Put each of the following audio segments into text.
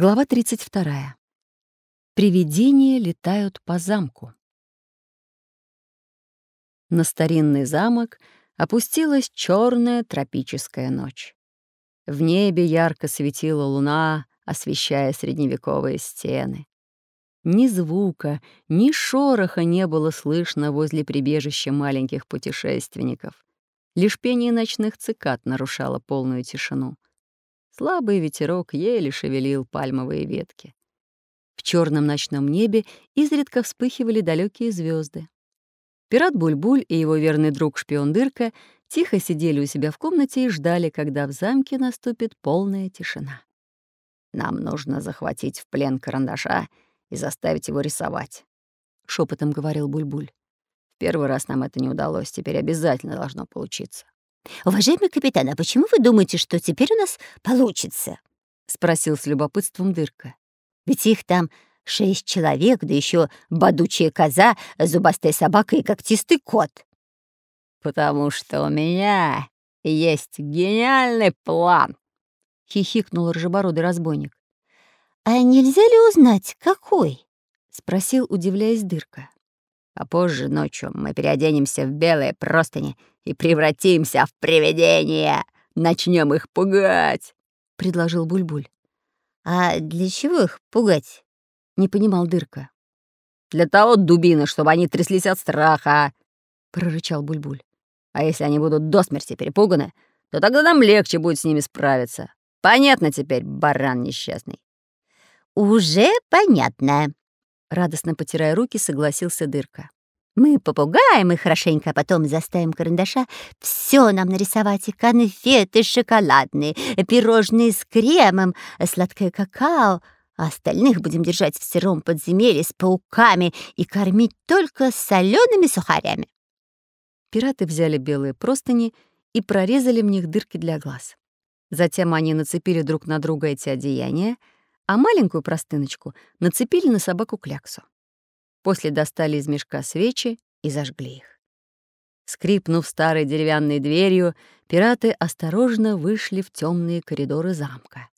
Глава 32. Привидения летают по замку. На старинный замок опустилась черная тропическая ночь. В небе ярко светила луна, освещая средневековые стены. Ни звука, ни шороха не было слышно возле прибежища маленьких путешественников. Лишь пение ночных цикад нарушало полную тишину. Слабый ветерок еле шевелил пальмовые ветки. В черном ночном небе изредка вспыхивали далекие звезды. Пират Бульбуль и его верный друг шпион Дырка тихо сидели у себя в комнате и ждали, когда в замке наступит полная тишина. «Нам нужно захватить в плен карандаша и заставить его рисовать», — шепотом говорил Бульбуль. «В первый раз нам это не удалось, теперь обязательно должно получиться». «Уважаемый капитан, а почему вы думаете, что теперь у нас получится?» — спросил с любопытством Дырка. «Ведь их там шесть человек, да еще бодучая коза, зубастая собака и когтистый кот». «Потому что у меня есть гениальный план», — хихикнул рыжебородый разбойник. «А нельзя ли узнать, какой?» — спросил, удивляясь Дырка. «А позже ночью мы переоденемся в белые простыни и превратимся в привидения. Начнем их пугать», — предложил Бульбуль. -буль. «А для чего их пугать?» — не понимал Дырка. «Для того, дубины, чтобы они тряслись от страха», — прорычал Бульбуль. «А если они будут до смерти перепуганы, то тогда нам легче будет с ними справиться. Понятно теперь, баран несчастный?» «Уже понятно», — радостно потирая руки, согласился Дырка. Мы попугаем их хорошенько, а потом заставим карандаша все нам нарисовать. И конфеты шоколадные, пирожные с кремом, сладкое какао. А остальных будем держать в сыром подземелье с пауками и кормить только солеными сухарями. Пираты взяли белые простыни и прорезали в них дырки для глаз. Затем они нацепили друг на друга эти одеяния, а маленькую простыночку нацепили на собаку кляксу. После достали из мешка свечи и зажгли их. Скрипнув старой деревянной дверью, пираты осторожно вышли в темные коридоры замка.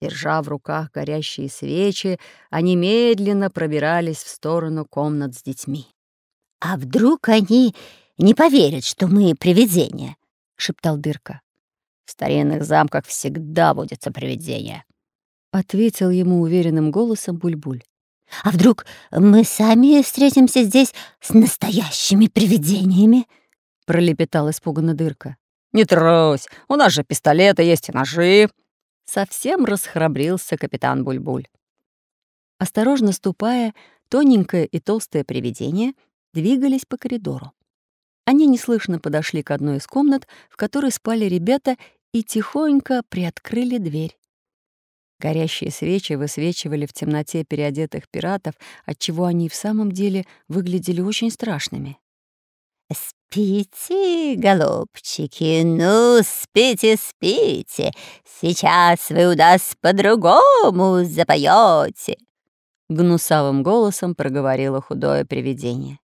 Держа в руках горящие свечи, они медленно пробирались в сторону комнат с детьми. «А вдруг они не поверят, что мы привидения?» — шептал Дырка. «В старинных замках всегда водятся привидения», — ответил ему уверенным голосом Бульбуль. А вдруг мы сами встретимся здесь с настоящими привидениями?» — пролепетал испуганно дырка. «Не трусь, у нас же пистолеты есть и ножи!» Совсем расхрабрился капитан Бульбуль. Осторожно ступая, тоненькое и толстое привидение двигались по коридору. Они неслышно подошли к одной из комнат, в которой спали ребята, и тихонько приоткрыли дверь. Горящие свечи высвечивали в темноте переодетых пиратов, отчего они в самом деле выглядели очень страшными. «Спите, голубчики, ну, спите, спите. Сейчас вы у нас по-другому запоете. Гнусавым голосом проговорило худое привидение.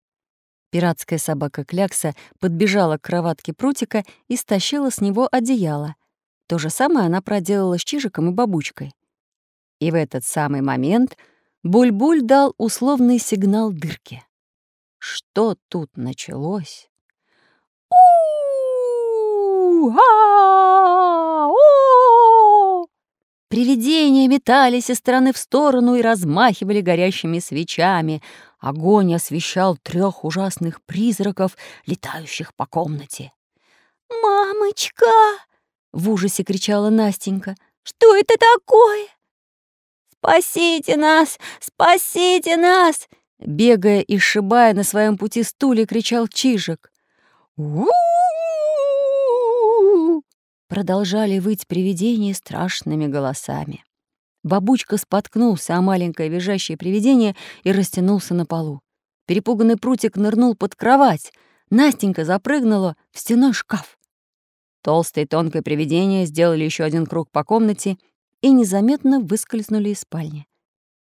Пиратская собака Клякса подбежала к кроватке прутика и стащила с него одеяло. То же самое она проделала с Чижиком и Бабучкой. И в этот самый момент Буль-Буль дал условный сигнал дырке. Что тут началось? Привидения метались из стороны в сторону и размахивали горящими свечами. Огонь освещал трех ужасных призраков, летающих по комнате. «Мамочка!» — в ужасе кричала Настенька. «Что это такое?» «Спасите нас! Спасите нас!» Бегая и сшибая на своем пути стуле, кричал Чижик. у Продолжали выть привидения страшными голосами. Бабучка споткнулся о маленькое визжащее привидение и растянулся на полу. Перепуганный прутик нырнул под кровать. Настенька запрыгнула в стеной шкаф. Толстое и тонкое привидение сделали еще один круг по комнате — и незаметно выскользнули из спальни.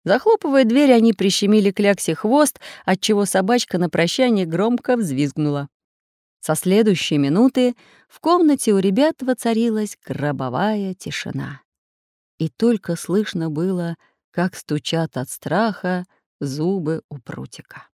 Захлопывая дверь, они прищемили кляксе хвост, отчего собачка на прощание громко взвизгнула. Со следующей минуты в комнате у ребят воцарилась гробовая тишина. и только слышно было, как стучат от страха зубы у прутика.